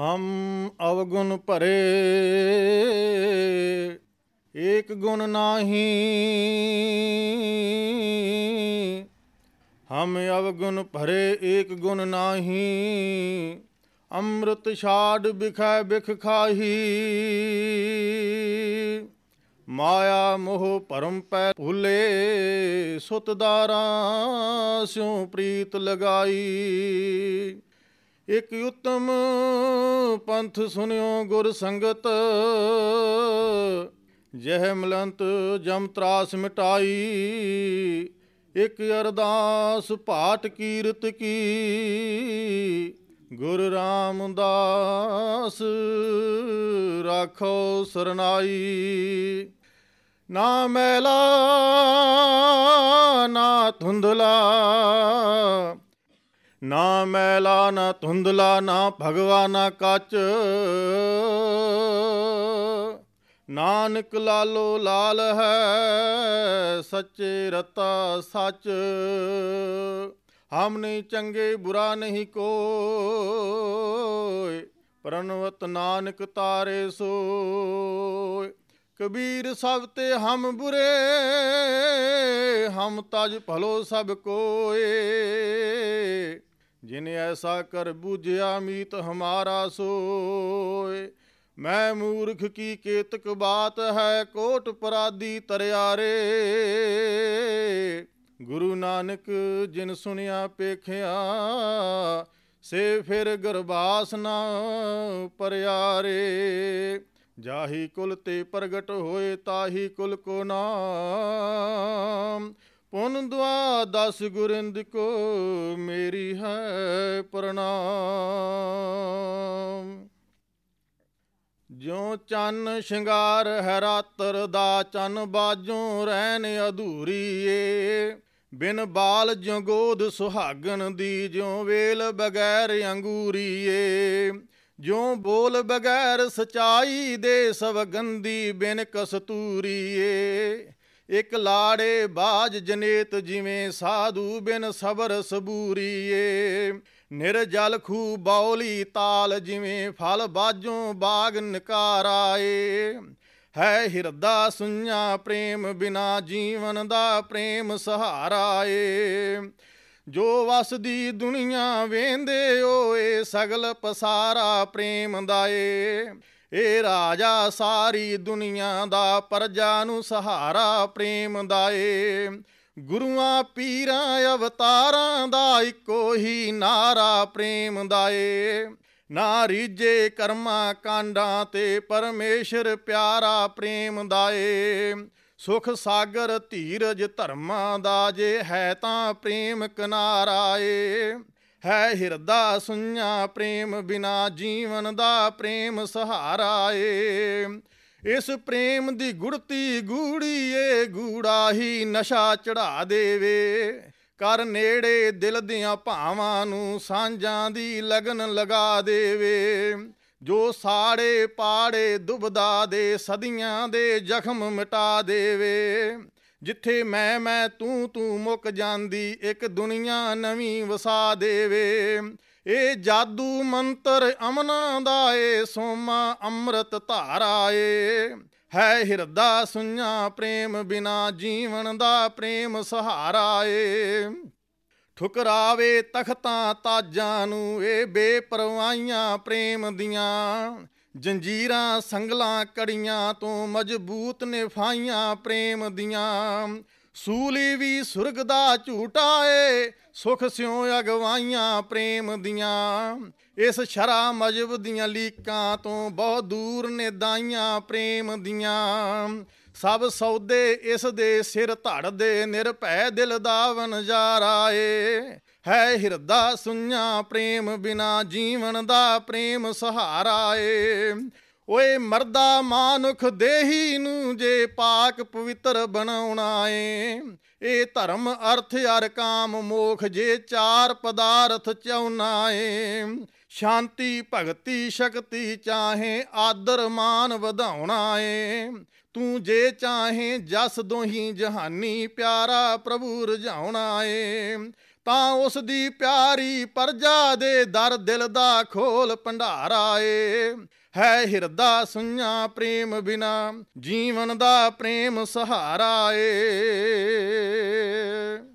ਹਮ ਅਵਗੁਣ ਭਰੇ, ਏਕ ਗੁਣ ਨਾਹੀ। ਹਮ ਅਵਗੁਣ ਭਰੇ, ਏਕ ਗੁਣ ਨਾਹੀ। ਅੰਮ੍ਰਿਤ ਛਾੜ ਬਿਖੈ ਬਿਖ ਖਾਹੀ। ਮਾਇਆ ਮੋਹ ਪਰਮ ਪੈ ਭੁਲੇ, ਸੁਤਦਾਰਾਂ ਸਿਉ ਪ੍ਰੀਤ ਲਗਾਈ। ਇਕ ਉਤਮ ਪੰਥ ਸੁਨਿਓ ਗੁਰ ਸੰਗਤ। ਜਹ ਮਲੰਤ ਜਮ ਤਰਾਸ ਮਿਟਾਈ, ਇਕ ਅਰਦਾਸ ਪਾਠ ਕੀਰਤ ਕੀ। ਗੁਰ ਰਾਮਦਾਸ ਰਾਖੋ ਸਰਨਾਈ। ਨਾ ਮੈਲਾ, ਨਾ ਧੁੰਦਲਾ ਨਾ ਮੈਲਾ, ਨਾ ਧੁੰਦਲਾ, ਨਾ ਭਗਵਾ ਨਾ ਕੱਚ। ਨਾਨਕ ਲਾਲੋ ਲਾਲ ਹੈ, ਸੱਚੇ ਰਤਾ ਸੱਚ। ਹਮ ਨਹੀਂ ਚੰਗੇ, ਬੁਰਾ ਨਹੀਂ ਕੋਇ ਪ੍ਰਨਵਤ ਨਾਨਕ ਤਾਰੇ ਸੋਇ ਕਬੀਰ ਸਭ ਤੇ ਹਮ ਬੁਰੇ, ਹਮ ਤਜ ਭਲੋ ਸਭ ਕੋਏ। ਜਿਨ ਐਸਾ ਕਰ ਬੂਝਿਆ ਮੀਤ ਹਮਾਰਾ ਸੋਏ। ਮੈਂ ਮੂਰਖ ਕੀ ਕੇਤਕ ਬਾਤ ਹੈ, ਕੋਟ ਪਰਾਦੀ ਤਰਿਆਰੇ। ਗੁਰੂ ਨਾਨਕ ਜਿਨ ਸੁਨਿਆ ਪੇਖਿਆ, ਸੇ ਫਿਰ ਗਰਬਾਸ ਨਾ ਪਰਿਆਰੇ। ਜਾਹੀ ਕੁਲ ਤੇ ਪ੍ਰਗਟ ਹੋਏ, ਤਾਹੀ ਕੁਲ ਕੋ ਨਾਮ। ਪੁਨ ਦੁਆ ਦਸ ਗੁਰਿੰਦ ਕੋ ਮੇਰੀ ਹੈ ਪ੍ਰਣਾਮ। ਜਿਉ ਚੰਨ ਸ਼ਿੰਗਾਰ ਹੈ ਰਾਤਰ ਦਾ ਚੰਨ ਬਾਜੋਂ ਰਹਿਨ ਅਧੂਰੀ ਏ। ਬਿਨ ਬਾਲ ਜਿਉ ਗੋਦ ਸੁਹਾਗਣ ਦੀ ਜਿਉ ਵੇਲ ਬਗੈਰ ਅੰਗੂਰੀ ਏ। ਜਿਉ ਬੋਲ ਬਗੈਰ ਸਚਾਈ ਦੇ ਸਭ ਗੰਦੀ ਬਿਨ ਕਸਤੂਰੀ ਏ। ਇਕ ਲਾੜੇ ਬਾਜ ਜਨੇਤ ਜਿਵੇਂ ਸਾਧੂ ਬਿਨ ਸਬਰ ਸਬੂਰੀ ਏ ਨਿਰਜਲ ਖੂ ਬੌਲੀ ਤਾਲ ਜਿਵੇਂ ਫਲ ਬਾਜੋਂ ਬਾਗ ਨਕਾਰਾਏ। ਹੈ ਹਿਰਦਾ ਸੁඤਾ ਪ੍ਰੇਮ ਬਿਨਾ ਜੀਵਨ ਦਾ ਪ੍ਰੇਮ ਸਹਾਰਾ ਏ ਜੋ ਵਸਦੀ ਦੁਨੀਆ ਵੇਂਦੇ ਓਏ ਸਗਲ ਪਸਾਰਾ ਪ੍ਰੇਮ ਦਾ ਏ ਇਹ ਰਾਜਾ, ਸਾਰੀ ਦੁਨੀਆ ਦਾ ਪਰਜਾ ਨੂੰ ਸਹਾਰਾ ਪ੍ਰੇਮ ਦਾ ਏ। ਗੁਰੂਆਂ, ਪੀਰਾਂ, ਅਵਤਾਰਾਂ ਦਾ ਇੱਕੋ ਹੀ ਨਾਰਾ ਪ੍ਰੇਮ ਦਾ ਏ। ਨਾ ਰੀਜੇ ਕਰਮਾਂ ਕਾਂਡਾਂ ਤੇ ਪਰਮੇਸ਼ਰ ਪਿਆਰਾ ਪ੍ਰੇਮ ਦਾ ਏ। ਸੁਖ ਸਾਗਰ, ਧੀਰਜ ਧਰਮਾਂ ਦਾ ਜੇ ਹੈ ਤਾਂ ਪ੍ਰੇਮ ਕਿਨਾਰਾ ਏ। ਹੈ ਹਿਰਦਾ ਸੁඤਾ ਪ੍ਰੇਮ ਬਿਨਾ ਜੀਵਨ ਦਾ ਪ੍ਰੇਮ ਸਹਾਰਾ ਏ। ਇਸ ਪ੍ਰੇਮ ਦੀ ਗੁੜਤੀ ਗੂੜੀ ਏ ਗੂੜਾ ਹੀ ਨਸ਼ਾ ਚੜਾ ਦੇਵੇ। ਕਰ ਨੇੜੇ ਦਿਲ ਦੀਆਂ ਭਾਵਾਂ ਨੂੰ ਸਾਂਝਾਂ ਦੀ ਲਗਨ ਲਗਾ ਦੇਵੇ। ਜੋ ਸਾੜੇ ਪਾੜੇ ਦੁਬਦਾ ਦੇ ਸਦੀਆਂ ਦੇ ਜ਼ਖਮ ਮਿਟਾ ਦੇਵੇ। ਜਿੱਥੇ ਮੈਂ ਮੈਂ ਤੂੰ ਤੂੰ ਮੁੱਕ ਜਾਂਦੀ, ਇੱਕ ਦੁਨੀਆ ਨਵੀਂ ਵਸਾ ਦੇਵੇ। ਇਹ ਜਾਦੂ ਮੰਤਰ ਅਮਨਾ ਦਾ, ਏ ਸੋਮਾ ਅੰਮ੍ਰਿਤ ਧਾਰਾ, ਏ ਹੈ ਹਿਰਦਾ ਸੁඤਾ ਪ੍ਰੇਮ ਬਿਨਾ, ਜੀਵਨ ਦਾ ਪ੍ਰੇਮ ਸਹਾਰਾ, ਏ ਠੁਕਰਾਵੇ ਤਖਤਾਂ ਤਾਜਾਂ ਨੂੰ, ਏ ਬੇਪਰਵਾਹੀਆਂ ਪ੍ਰੇਮ ਦੀਆਂ। ਜੰਜੀਰਾਂ ਸੰਗਲਾਂ ਕੜੀਆਂ ਤੋਂ ਮਜ਼ਬੂਤ ਨੇ ਫਾਈਆਂ ਪ੍ਰੇਮ ਦੀਆਂ। ਸੂਲੀ ਵੀ ਸੁਰਗ ਦਾ ਝੂਟਾ ਏ, ਸੁਖ ਸਿਉ ਅਗਵਾਈਆਂ ਪ੍ਰੇਮ ਦੀਆਂ। ਇਸ ਸ਼ਰਾ ਮਜਬ ਦੀਆਂ ਲੀਕਾਂ ਤੋਂ ਬਹੁਤ ਦੂਰ ਨੇ ਦਾਈਆਂ ਪ੍ਰੇਮ ਦੀਆਂ। ਸਭ ਸੌਦੇ ਇਸ ਦੇ ਸਿਰ ਧੜ ਦੇ ਨਿਰਭੈ ਦਿਲ ਦਾ ਵਨਜਾਰਾ ਏ ਹੈ ਹਿਰਦਾ ਸੁਨਿਆ ਪ੍ਰੇਮ ਬਿਨਾ ਜੀਵਨ ਦਾ ਪ੍ਰੇਮ ਸਹਾਰਾ ਏ ਓਏ ਮਰਦਾ ਮਾਨੁਖ ਦੇਹੀ ਨੂੰ ਜੇ ਪਾਕ ਪਵਿੱਤਰ ਬਣਾਉਣਾ ਏ ਇਹ ਧਰਮ, ਅਰਥ ਅਰ ਕਾਮ ਮੋਖ ਜੇ ਚਾਰ ਪਦਾਰਥ ਚਾਉਣਾ ਏ ਸ਼ਾਂਤੀ, ਭਗਤੀ, ਸ਼ਕਤੀ ਚਾਹੇ ਆਦਰ ਮਾਨ ਵਧਾਉਣਾ ਏ ਤੂੰ ਜੇ ਚਾਹੇ ਜਸ ਦੋਹੀ ਜਹਾਨੀ ਪਿਆਰਾ ਪ੍ਰਭੂ ਰਜਾਉਣਾ ਏ, ਤਾਂ ਉਸ ਦੀ ਪਿਆਰੀ ਪਰਜਾ ਦੇ ਦਰ ਦਿਲ ਦਾ ਖੋਲ ਭੰਡਾਰਾ ਏ। ਹੈ ਹਿਰਦਾ ਸੁਈਆਂ ਪ੍ਰੇਮ ਬਿਨਾ, ਜੀਵਨ ਦਾ ਪ੍ਰੇਮ ਸਹਾਰਾ ਏ।